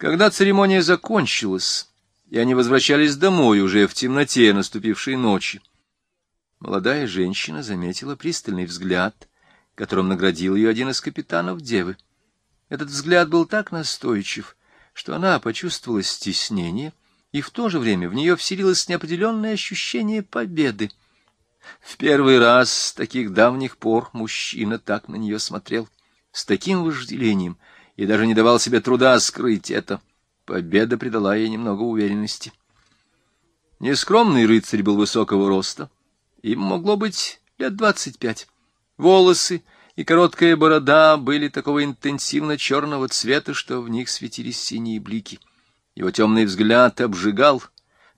Когда церемония закончилась, и они возвращались домой уже в темноте наступившей ночи, молодая женщина заметила пристальный взгляд, которым наградил ее один из капитанов Девы. Этот взгляд был так настойчив, что она почувствовала стеснение, и в то же время в нее вселилось неопределенное ощущение победы. В первый раз с таких давних пор мужчина так на нее смотрел, с таким вожделением, и даже не давал себе труда скрыть это. Победа придала ей немного уверенности. Нескромный рыцарь был высокого роста, им могло быть лет двадцать пять. Волосы и короткая борода были такого интенсивно черного цвета, что в них светились синие блики. Его темный взгляд обжигал,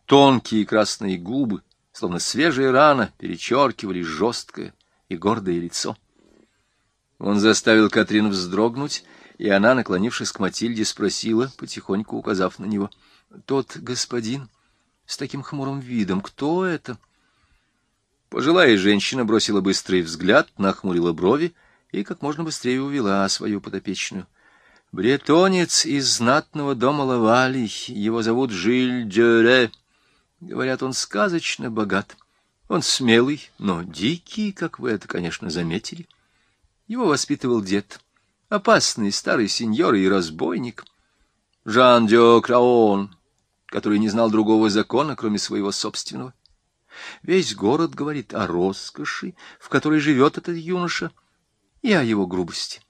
тонкие красные губы, словно свежая рана, перечеркивали жесткое и гордое лицо. Он заставил Катрин вздрогнуть, и она, наклонившись к Матильде, спросила, потихоньку указав на него, «Тот господин с таким хмурым видом, кто это?» Пожилая женщина бросила быстрый взгляд, нахмурила брови и как можно быстрее увела свою подопечную. Бретонец из знатного дома Лавалий, его зовут Жиль Дюре. Говорят, он сказочно богат. Он смелый, но дикий, как вы это, конечно, заметили. Его воспитывал дед, опасный старый сеньор и разбойник. Жан Дё Краон, который не знал другого закона, кроме своего собственного. Весь город говорит о роскоши, в которой живет этот юноша, и о его грубости.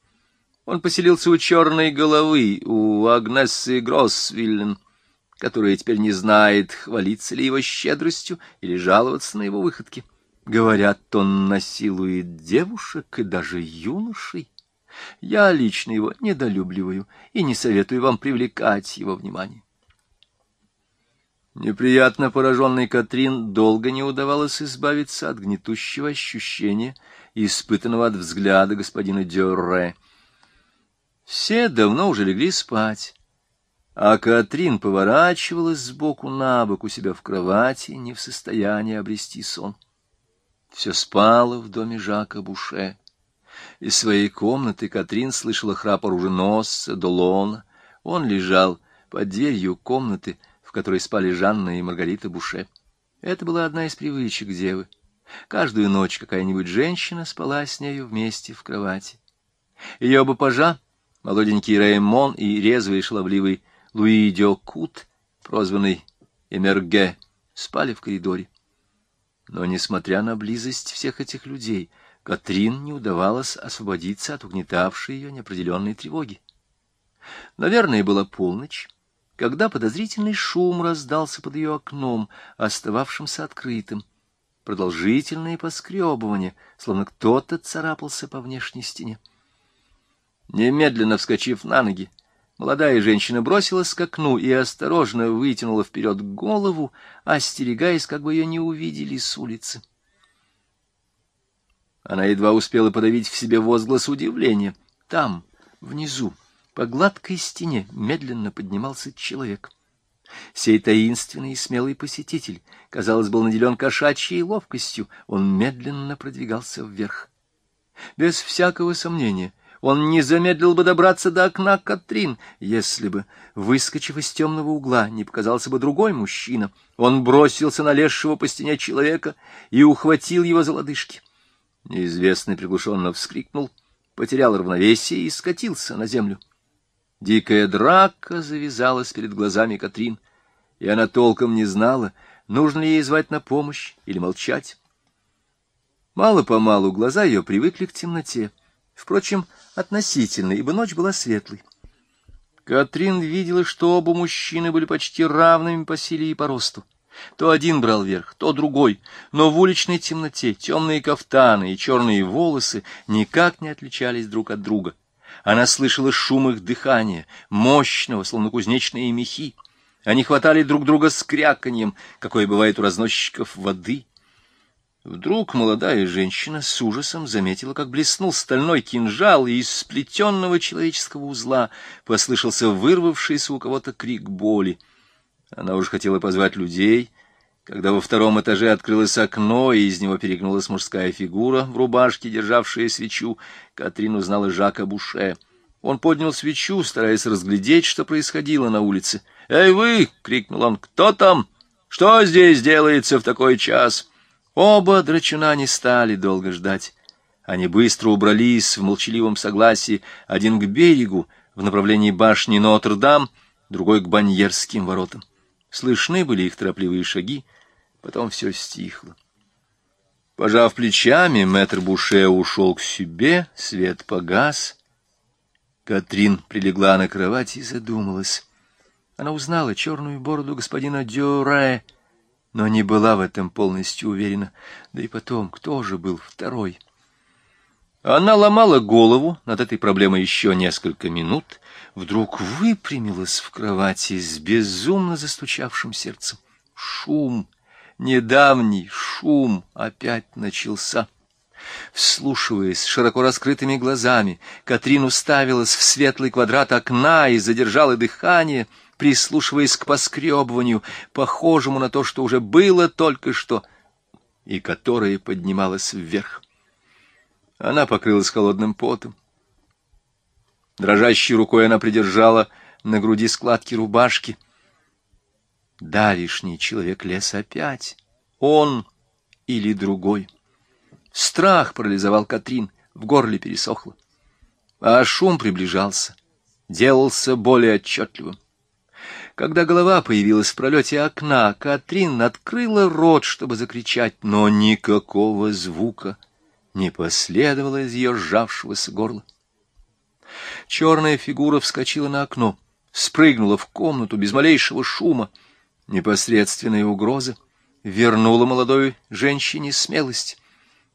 Он поселился у черной головы, у Агнессы Гроссвиллен, которая теперь не знает, хвалиться ли его щедростью или жаловаться на его выходки. Говорят, он насилует девушек и даже юношей. Я лично его недолюбливаю и не советую вам привлекать его внимание. Неприятно пораженный Катрин долго не удавалось избавиться от гнетущего ощущения, испытанного от взгляда господина Дюрре. Все давно уже легли спать, а Катрин поворачивалась сбоку на бок у себя в кровати, не в состоянии обрести сон. Все спало в доме Жака Буше. Из своей комнаты Катрин слышала храп оруженосца Долона. Он лежал под дверью комнаты, в которой спали Жанна и Маргарита Буше. Это была одна из привычек девы. Каждую ночь какая-нибудь женщина спала с нею вместе в кровати. Ее оба пажа, молоденький Реймон и резвый шаловливый Луи Дёкут, прозванный Эмерге, спали в коридоре. Но, несмотря на близость всех этих людей, Катрин не удавалось освободиться от угнетавшей ее неопределенной тревоги. Наверное, была полночь, когда подозрительный шум раздался под ее окном, остававшимся открытым. Продолжительные поскребывания, словно кто-то царапался по внешней стене. Немедленно вскочив на ноги, молодая женщина бросилась к окну и осторожно вытянула вперед голову, остерегаясь, как бы ее не увидели с улицы. Она едва успела подавить в себе возглас удивления. Там, внизу, по гладкой стене медленно поднимался человек. Сей таинственный и смелый посетитель, казалось, был наделен кошачьей ловкостью, он медленно продвигался вверх. Без всякого сомнения, он не замедлил бы добраться до окна Катрин, если бы, выскочив из темного угла, не показался бы другой мужчина. Он бросился на лезшего по стене человека и ухватил его за лодыжки. Неизвестный приглушенно вскрикнул, потерял равновесие и скатился на землю. Дикая драка завязалась перед глазами Катрин, и она толком не знала, нужно ли ей звать на помощь или молчать. Мало-помалу глаза ее привыкли к темноте, впрочем, относительно, ибо ночь была светлой. Катрин видела, что оба мужчины были почти равными по силе и по росту. То один брал верх, то другой, но в уличной темноте темные кафтаны и черные волосы никак не отличались друг от друга. Она слышала шум их дыхания, мощного, словно кузнечные мехи. Они хватали друг друга с кряканьем, какое бывает у разносчиков воды. Вдруг молодая женщина с ужасом заметила, как блеснул стальной кинжал, и из сплетенного человеческого узла послышался вырвавшийся у кого-то крик боли. Она уже хотела позвать людей — когда во втором этаже открылось окно, и из него перегнулась мужская фигура в рубашке, державшая свечу, Катрин узнала Жака Буше. Он поднял свечу, стараясь разглядеть, что происходило на улице. «Эй, вы!» — крикнул он. «Кто там? Что здесь делается в такой час?» Оба драчуна не стали долго ждать. Они быстро убрались в молчаливом согласии, один к берегу, в направлении башни Нотр-Дам, другой к Баньерским воротам. Слышны были их торопливые шаги, потом все стихло. Пожав плечами, мэтр Буше ушел к себе, свет погас. Катрин прилегла на кровать и задумалась. Она узнала черную бороду господина Дюре, но не была в этом полностью уверена. Да и потом, кто же был второй? Она ломала голову над этой проблемой еще несколько минут, вдруг выпрямилась в кровати с безумно застучавшим сердцем. Шум, недавний шум опять начался. Вслушиваясь широко раскрытыми глазами, Катрин уставилась в светлый квадрат окна и задержала дыхание, прислушиваясь к поскребыванию, похожему на то, что уже было только что, и которое поднималось вверх. Она покрылась холодным потом. Дрожащей рукой она придержала на груди складки рубашки. Давишний человек лес опять. Он или другой. Страх парализовал Катрин, в горле пересохло. А шум приближался, делался более отчетливым. Когда голова появилась в пролете окна, Катрин открыла рот, чтобы закричать, но никакого звука не последовало из ее сжавшегося горла. Черная фигура вскочила на окно, спрыгнула в комнату без малейшего шума. Непосредственная угроза вернула молодой женщине смелость.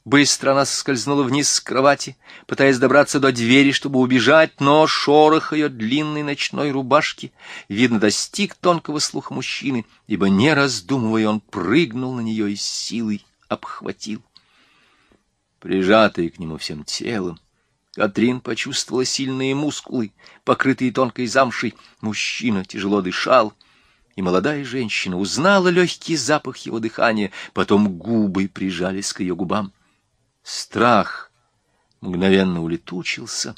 Быстро она соскользнула вниз с кровати, пытаясь добраться до двери, чтобы убежать, но шорох ее длинной ночной рубашки, видно, достиг тонкого слуха мужчины, ибо, не раздумывая, он прыгнул на нее и силой обхватил. Прижатый к нему всем телом, Катрин почувствовала сильные мускулы, покрытые тонкой замшей. Мужчина тяжело дышал, и молодая женщина узнала легкий запах его дыхания, потом губы прижались к ее губам. Страх мгновенно улетучился,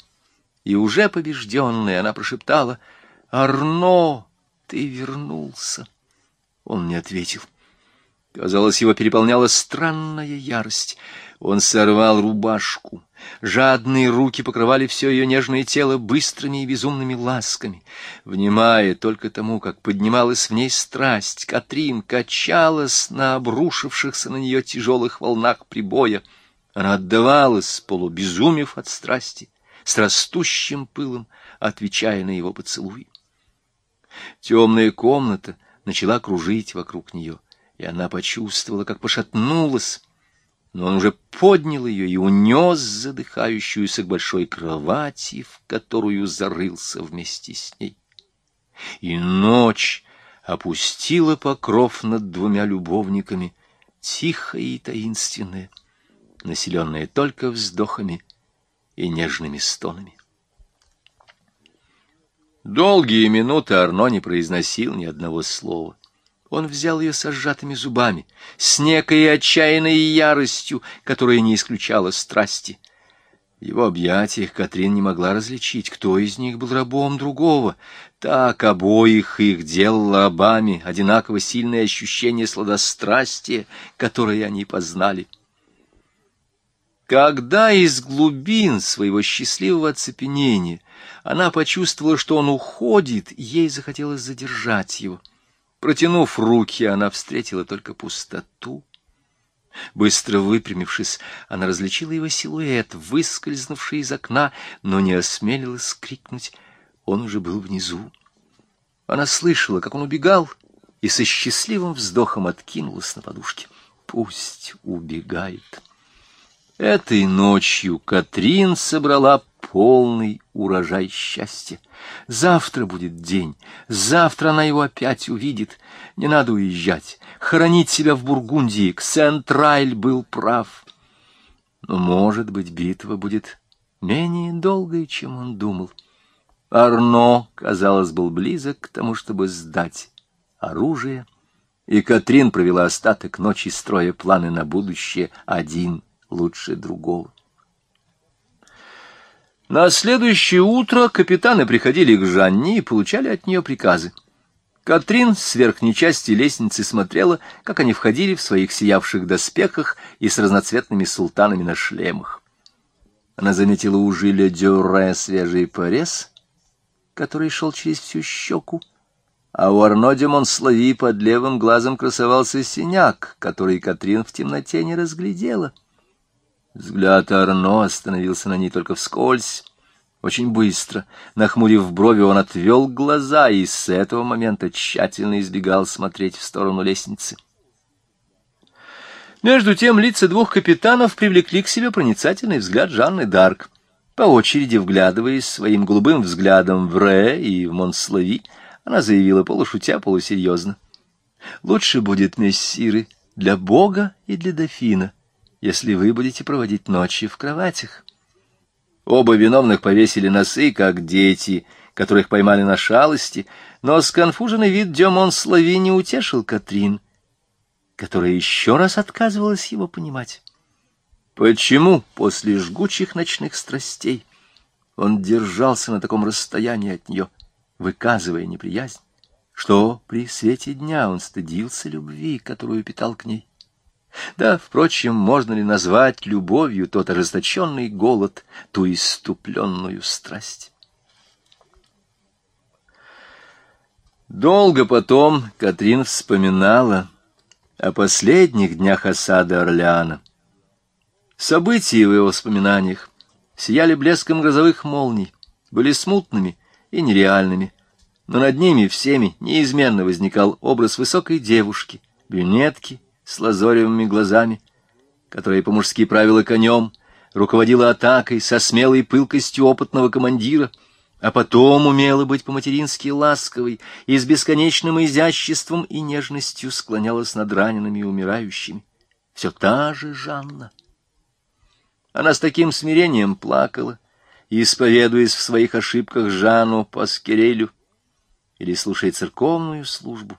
и уже побежденная она прошептала «Арно, ты вернулся!» Он не ответил. Казалось, его переполняла странная ярость. Он сорвал рубашку. Жадные руки покрывали все ее нежное тело быстрыми и безумными ласками. Внимая только тому, как поднималась в ней страсть, Катрин качалась на обрушившихся на нее тяжелых волнах прибоя — она отдавалась, полубезумев от страсти, с растущим пылом, отвечая на его поцелуй. Темная комната начала кружить вокруг нее, и она почувствовала, как пошатнулась, но он уже поднял ее и унес задыхающуюся к большой кровати, в которую зарылся вместе с ней. И ночь опустила покров над двумя любовниками, тихая и таинственная населенная только вздохами и нежными стонами. Долгие минуты Арно не произносил ни одного слова. Он взял ее со сжатыми зубами, с некой отчаянной яростью, которая не исключала страсти. В его объятиях Катрин не могла различить, кто из них был рабом другого. Так обоих их делало рабами одинаково сильное ощущение сладострастия, которое они познали. Когда из глубин своего счастливого оцепенения она почувствовала, что он уходит, ей захотелось задержать его. Протянув руки, она встретила только пустоту. Быстро выпрямившись, она различила его силуэт, выскользнувший из окна, но не осмелилась крикнуть. Он уже был внизу. Она слышала, как он убегал, и со счастливым вздохом откинулась на подушке. Пусть убегает. Этой ночью Катрин собрала полный урожай счастья. Завтра будет день, завтра она его опять увидит. Не надо уезжать, хоронить себя в Бургундии. Ксентрайль был прав. Но, может быть, битва будет менее долгой, чем он думал. Арно, казалось, был близок к тому, чтобы сдать оружие, и Катрин провела остаток ночи, строя планы на будущее один — лучше другого. На следующее утро капитаны приходили к Жанне и получали от нее приказы. Катрин с верхней части лестницы смотрела, как они входили в своих сиявших доспехах и с разноцветными султанами на шлемах. Она заметила у Жиля Дюре свежий порез, который шел через всю щеку, а у Арно де Монслави под левым глазом красовался синяк, который Катрин в темноте не разглядела. Взгляд Арно остановился на ней только вскользь. Очень быстро, нахмурив брови, он отвел глаза и с этого момента тщательно избегал смотреть в сторону лестницы. Между тем лица двух капитанов привлекли к себе проницательный взгляд Жанны Дарк. По очереди, вглядываясь своим голубым взглядом в Ре и в Монслави, она заявила полушутя, полусерьезно. «Лучше будет, мессиры, для Бога и для дофина» если вы будете проводить ночи в кроватях. Оба виновных повесили носы, как дети, которых поймали на шалости, но сконфуженный вид Демон Слави не утешил Катрин, которая еще раз отказывалась его понимать. Почему после жгучих ночных страстей он держался на таком расстоянии от нее, выказывая неприязнь, что при свете дня он стыдился любви, которую питал к ней? Да, впрочем, можно ли назвать любовью тот ожесточенный голод, ту иступленную страсть? Долго потом Катрин вспоминала о последних днях осады Орлеана. События в его воспоминаниях сияли блеском грозовых молний, были смутными и нереальными, но над ними всеми неизменно возникал образ высокой девушки, брюнетки, с лазоревыми глазами, которая по мужские правила конем руководила атакой со смелой пылкостью опытного командира, а потом умела быть по-матерински ласковой и с бесконечным изяществом и нежностью склонялась над ранеными и умирающими. Все та же Жанна. Она с таким смирением плакала, исповедуясь в своих ошибках Жанну Паскерелю или слушая церковную службу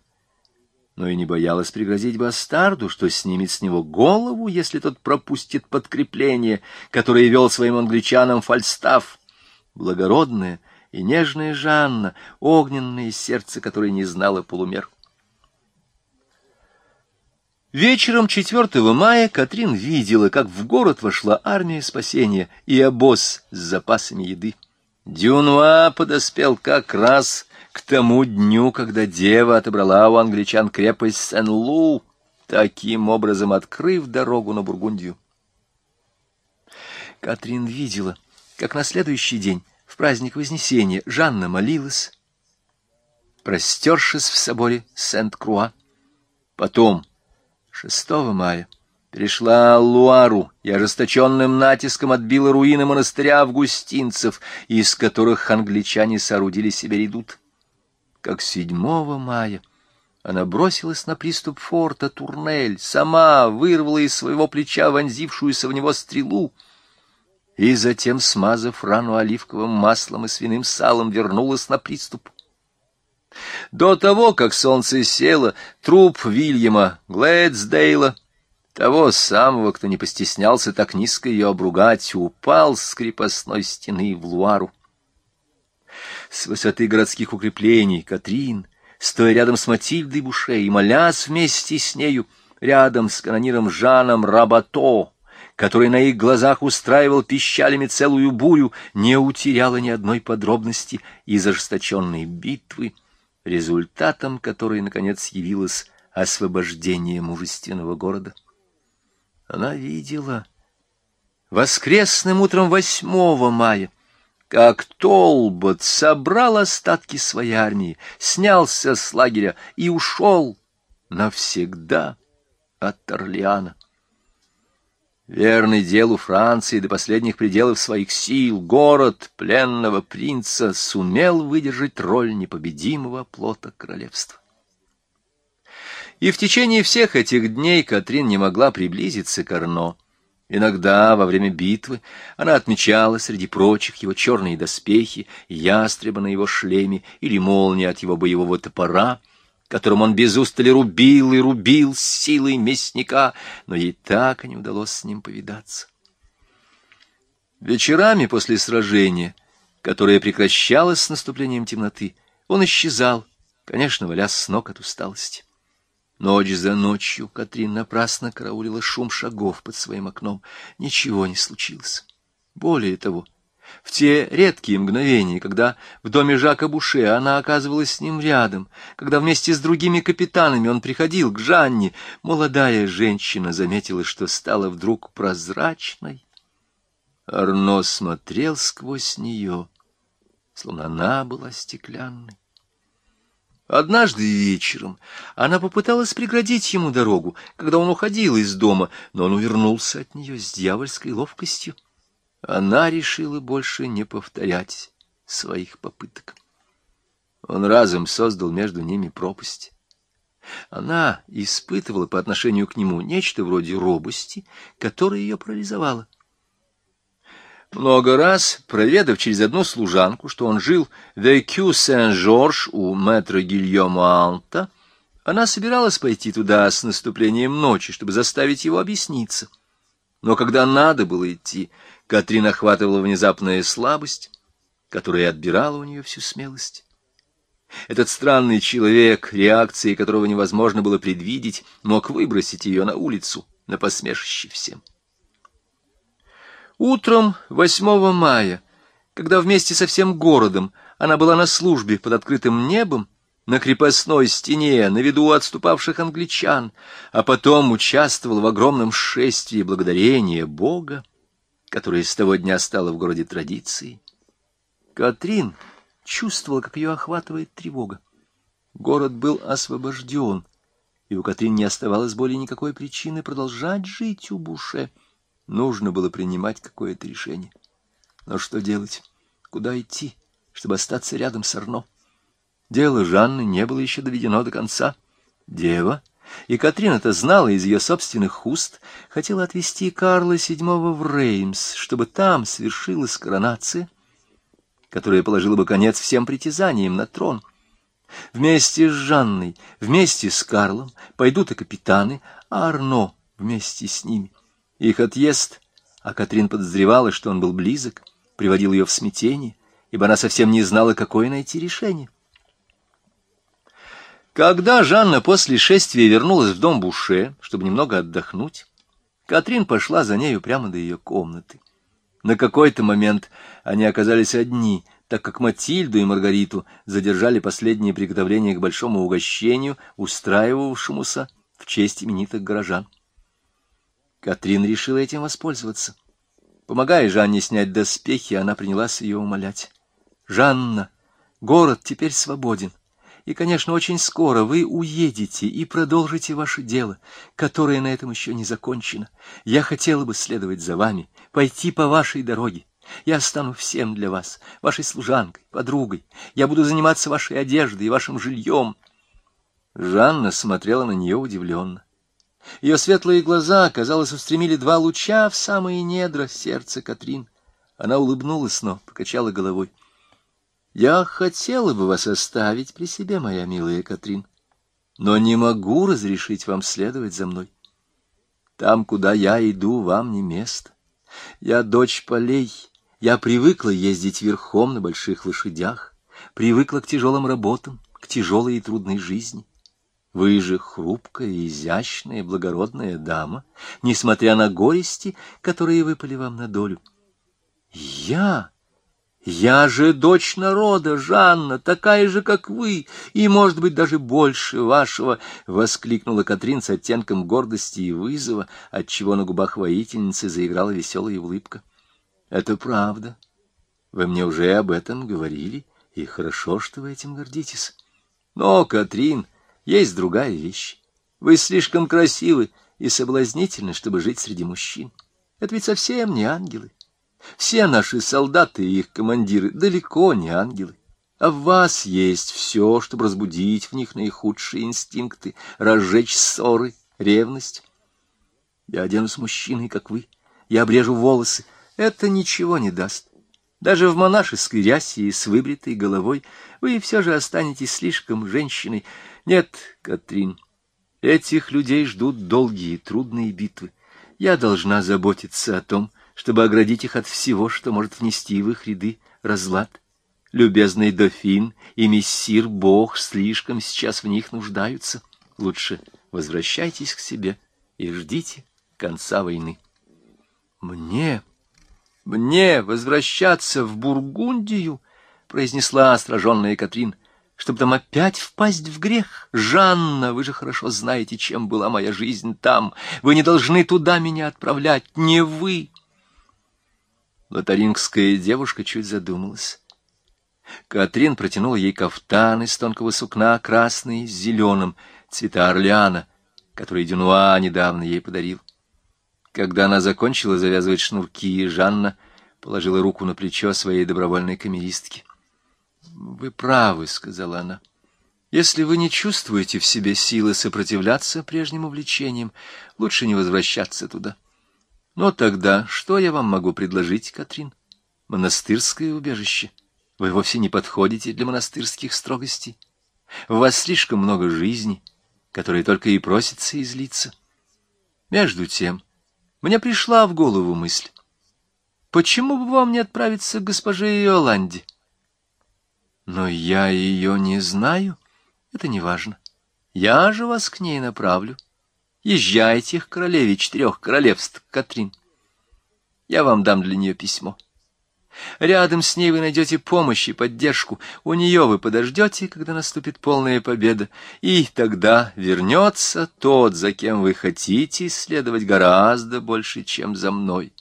но и не боялась пригрозить бастарду, что снимет с него голову, если тот пропустит подкрепление, которое вел своим англичанам Фальстаф. Благородная и нежная Жанна, огненное сердце, которое не знало полумер. Вечером 4 мая Катрин видела, как в город вошла армия спасения и обоз с запасами еды. Дюнуа подоспел как раз к тому дню, когда дева отобрала у англичан крепость Сен-Лу, таким образом открыв дорогу на Бургундию. Катрин видела, как на следующий день, в праздник Вознесения, Жанна молилась, простершись в соборе Сент-Круа. Потом, 6 мая, перешла Луару и ожесточенным натиском отбила руины монастыря августинцев, из которых англичане соорудили себе редут как 7 мая. Она бросилась на приступ форта Турнель, сама вырвала из своего плеча вонзившуюся в него стрелу и затем, смазав рану оливковым маслом и свиным салом, вернулась на приступ. До того, как солнце село, труп Вильяма Глэдсдейла, того самого, кто не постеснялся так низко ее обругать, упал с крепостной стены в Луару. С высоты городских укреплений Катрин, стоя рядом с Матильдой Буше и молясь вместе с нею, рядом с канониром Жаном Рабато, который на их глазах устраивал пищалями целую бурю, не утеряла ни одной подробности из ожесточенной битвы, результатом которой, наконец, явилось освобождение мужественного города. Она видела воскресным утром 8 мая, как Толбот собрал остатки своей армии, снялся с лагеря и ушел навсегда от Орлеана. Верный делу Франции до последних пределов своих сил, город пленного принца сумел выдержать роль непобедимого плота королевства. И в течение всех этих дней Катрин не могла приблизиться к Арно, Иногда, во время битвы, она отмечала среди прочих его черные доспехи, ястреба на его шлеме или молния от его боевого топора, которым он без устали рубил и рубил с силой мясника, но ей так и не удалось с ним повидаться. Вечерами после сражения, которое прекращалось с наступлением темноты, он исчезал, конечно, валясь с ног от усталости. Ночь за ночью Катрин напрасно караулила шум шагов под своим окном. Ничего не случилось. Более того, в те редкие мгновения, когда в доме Жака Буше она оказывалась с ним рядом, когда вместе с другими капитанами он приходил к Жанне, молодая женщина заметила, что стала вдруг прозрачной. Арно смотрел сквозь нее, словно она была стеклянной. Однажды вечером она попыталась преградить ему дорогу, когда он уходил из дома, но он увернулся от нее с дьявольской ловкостью. Она решила больше не повторять своих попыток. Он разом создал между ними пропасть. Она испытывала по отношению к нему нечто вроде робости, которая ее парализовала. Много раз, проведав через одну служанку, что он жил в Экю Сен-Жорж у мэтра Гильома Анта, она собиралась пойти туда с наступлением ночи, чтобы заставить его объясниться. Но когда надо было идти, Катрин охватывала внезапная слабость, которая отбирала у нее всю смелость. Этот странный человек, реакции которого невозможно было предвидеть, мог выбросить ее на улицу, на посмешище всем. Утром 8 мая, когда вместе со всем городом она была на службе под открытым небом, на крепостной стене, на виду отступавших англичан, а потом участвовала в огромном шествии благодарения Бога, которая с того дня стала в городе традицией. Катрин чувствовала, как ее охватывает тревога. Город был освобожден, и у Катрин не оставалось более никакой причины продолжать жить у Буше. Нужно было принимать какое-то решение. Но что делать? Куда идти, чтобы остаться рядом с Арно? Дело Жанны не было еще доведено до конца. Дева и Катрин это знала из ее собственных уст, хотела отвезти Карла VII в Реймс, чтобы там свершилась коронация, которая положила бы конец всем притязаниям на трон. Вместе с Жанной, вместе с Карлом пойдут и капитаны, а Арно вместе с ними. Их отъезд, а Катрин подозревала, что он был близок, приводил ее в смятение, ибо она совсем не знала, какое найти решение. Когда Жанна после шествия вернулась в дом Буше, чтобы немного отдохнуть, Катрин пошла за нею прямо до ее комнаты. На какой-то момент они оказались одни, так как Матильду и Маргариту задержали последние приготовления к большому угощению, устраивавшемуся в честь именитых горожан. Катрин решила этим воспользоваться. Помогая Жанне снять доспехи, она принялась ее умолять. «Жанна, город теперь свободен и, конечно, очень скоро вы уедете и продолжите ваше дело, которое на этом еще не закончено. Я хотела бы следовать за вами, пойти по вашей дороге. Я стану всем для вас, вашей служанкой, подругой. Я буду заниматься вашей одеждой и вашим жильем. Жанна смотрела на нее удивленно. Ее светлые глаза, казалось, устремили два луча в самые недра сердца Катрин. Она улыбнулась, но покачала головой. Я хотела бы вас оставить при себе, моя милая Катрин, но не могу разрешить вам следовать за мной. Там, куда я иду, вам не место. Я дочь полей, я привыкла ездить верхом на больших лошадях, привыкла к тяжелым работам, к тяжелой и трудной жизни. Вы же хрупкая, изящная, благородная дама, несмотря на горести, которые выпали вам на долю. Я я же дочь народа, Жанна, такая же, как вы, и, может быть, даже больше вашего, — воскликнула Катрин с оттенком гордости и вызова, отчего на губах воительницы заиграла веселая улыбка. — Это правда. Вы мне уже об этом говорили, и хорошо, что вы этим гордитесь. Но, Катрин, есть другая вещь. Вы слишком красивы и соблазнительны, чтобы жить среди мужчин. Это ведь совсем не ангелы. Все наши солдаты и их командиры далеко не ангелы. А в вас есть все, чтобы разбудить в них наихудшие инстинкты, разжечь ссоры, ревность. Я оденусь мужчиной, как вы, я обрежу волосы. Это ничего не даст. Даже в монашеской рясе и с выбритой головой вы все же останетесь слишком женщиной. Нет, Катрин, этих людей ждут долгие трудные битвы. Я должна заботиться о том, чтобы оградить их от всего, что может внести в их ряды разлад. Любезный дофин и мессир Бог слишком сейчас в них нуждаются. Лучше возвращайтесь к себе и ждите конца войны. Мне, мне возвращаться в Бургундию, произнесла сраженная Катрин, чтобы там опять впасть в грех. Жанна, вы же хорошо знаете, чем была моя жизнь там. Вы не должны туда меня отправлять, не вы. Лотарингская девушка чуть задумалась. Катрин протянула ей кафтан из тонкого сукна, красный, с зеленым, цвета орлеана, который Дюнуа недавно ей подарил. Когда она закончила завязывать шнурки, Жанна положила руку на плечо своей добровольной камеристки. — Вы правы, — сказала она. — Если вы не чувствуете в себе силы сопротивляться прежним увлечениям, лучше не возвращаться туда. Но тогда что я вам могу предложить, Катрин? Монастырское убежище. Вы вовсе не подходите для монастырских строгостей. У вас слишком много жизни, которые только и просится излиться. Между тем... Мне пришла в голову мысль. Почему бы вам не отправиться к госпоже Иоланде? Но я ее не знаю. Это не важно. Я же вас к ней направлю. Езжайте к королеве четырех королевств, Катрин. Я вам дам для нее письмо. Рядом с ней вы найдете помощь и поддержку. У нее вы подождете, когда наступит полная победа. И тогда вернется тот, за кем вы хотите следовать гораздо больше, чем за мной.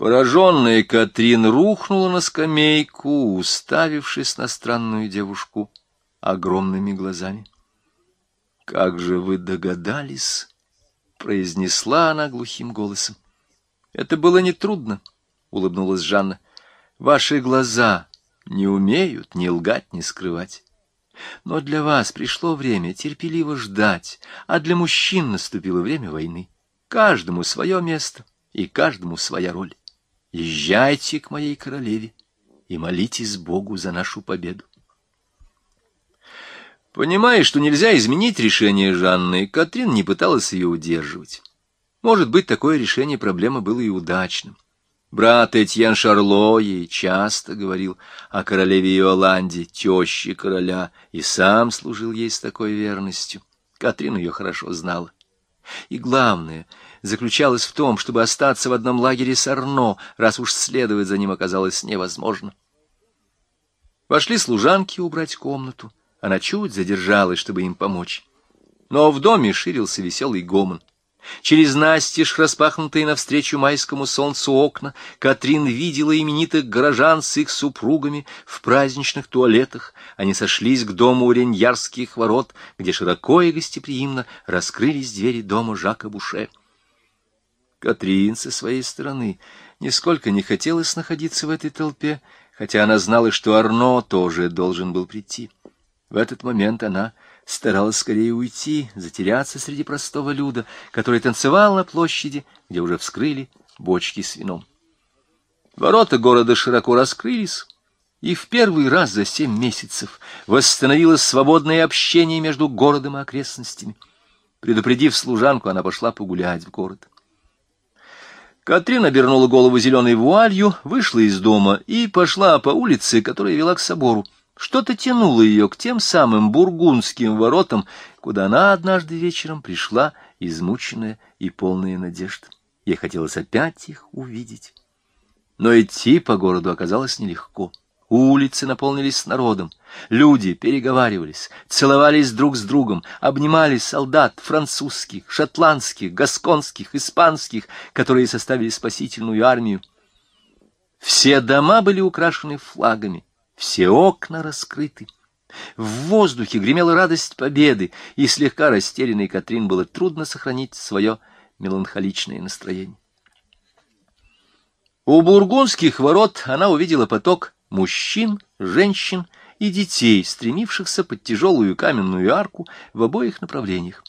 Пораженная Катрин рухнула на скамейку, уставившись на странную девушку огромными глазами. «Как же вы догадались?» — произнесла она глухим голосом. Это было нетрудно, — улыбнулась Жанна. Ваши глаза не умеют ни лгать, ни скрывать. Но для вас пришло время терпеливо ждать, а для мужчин наступило время войны. Каждому свое место и каждому своя роль. Езжайте к моей королеве и молитесь Богу за нашу победу. Понимая, что нельзя изменить решение Жанны, Катрин не пыталась ее удерживать. Может быть, такое решение проблемы было и удачным. Брат Этьен Шарло ей часто говорил о королеве Иоланде, теще короля, и сам служил ей с такой верностью. Катрин ее хорошо знала. И главное заключалось в том, чтобы остаться в одном лагере с Арно, раз уж следовать за ним оказалось невозможно. Вошли служанки убрать комнату. Она чуть задержалась, чтобы им помочь. Но в доме ширился веселый гомон. Через настежь, распахнутые навстречу майскому солнцу окна, Катрин видела именитых горожан с их супругами в праздничных туалетах. Они сошлись к дому у Реньярских ворот, где широко и гостеприимно раскрылись двери дома Жака Буше. Катрин со своей стороны нисколько не хотелось находиться в этой толпе, хотя она знала, что Арно тоже должен был прийти. В этот момент она старалась скорее уйти, затеряться среди простого люда, который танцевал на площади, где уже вскрыли бочки с вином. Ворота города широко раскрылись, и в первый раз за семь месяцев восстановилось свободное общение между городом и окрестностями. Предупредив служанку, она пошла погулять в город. Катрин обернула голову зеленой вуалью, вышла из дома и пошла по улице, которая вела к собору. Что-то тянуло ее к тем самым бургундским воротам, куда она однажды вечером пришла, измученная и полная надежд. Ей хотелось опять их увидеть. Но идти по городу оказалось нелегко. Улицы наполнились народом. Люди переговаривались, целовались друг с другом, обнимали солдат французских, шотландских, гасконских, испанских, которые составили спасительную армию. Все дома были украшены флагами, все окна раскрыты. В воздухе гремела радость победы, и слегка растерянной Катрин было трудно сохранить свое меланхоличное настроение. У бургундских ворот она увидела поток мужчин, женщин и детей, стремившихся под тяжелую каменную арку в обоих направлениях.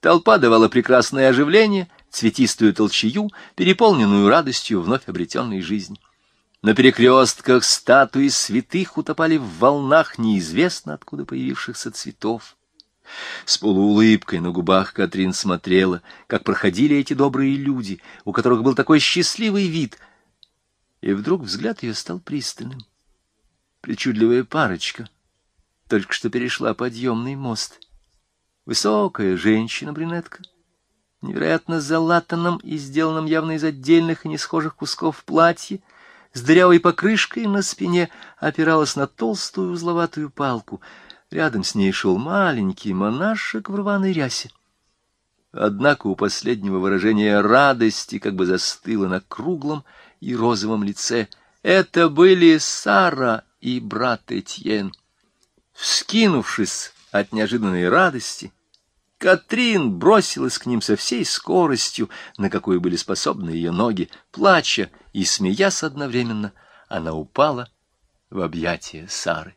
Толпа давала прекрасное оживление, цветистую толчею, переполненную радостью вновь обретенной жизни. На перекрестках статуи святых утопали в волнах неизвестно откуда появившихся цветов. С полуулыбкой на губах Катрин смотрела, как проходили эти добрые люди, у которых был такой счастливый вид. И вдруг взгляд ее стал пристальным. Причудливая парочка только что перешла подъемный мост. Высокая женщина-брюнетка, невероятно залатанном и сделанном явно из отдельных и несхожих кусков платья, с дырявой покрышкой на спине опиралась на толстую узловатую палку — Рядом с ней шел маленький монашек в рваной рясе. Однако у последнего выражения радости как бы застыло на круглом и розовом лице. Это были Сара и брат Этьен. Вскинувшись от неожиданной радости, Катрин бросилась к ним со всей скоростью, на какую были способны ее ноги. Плача и смеясь одновременно, она упала в объятия Сары.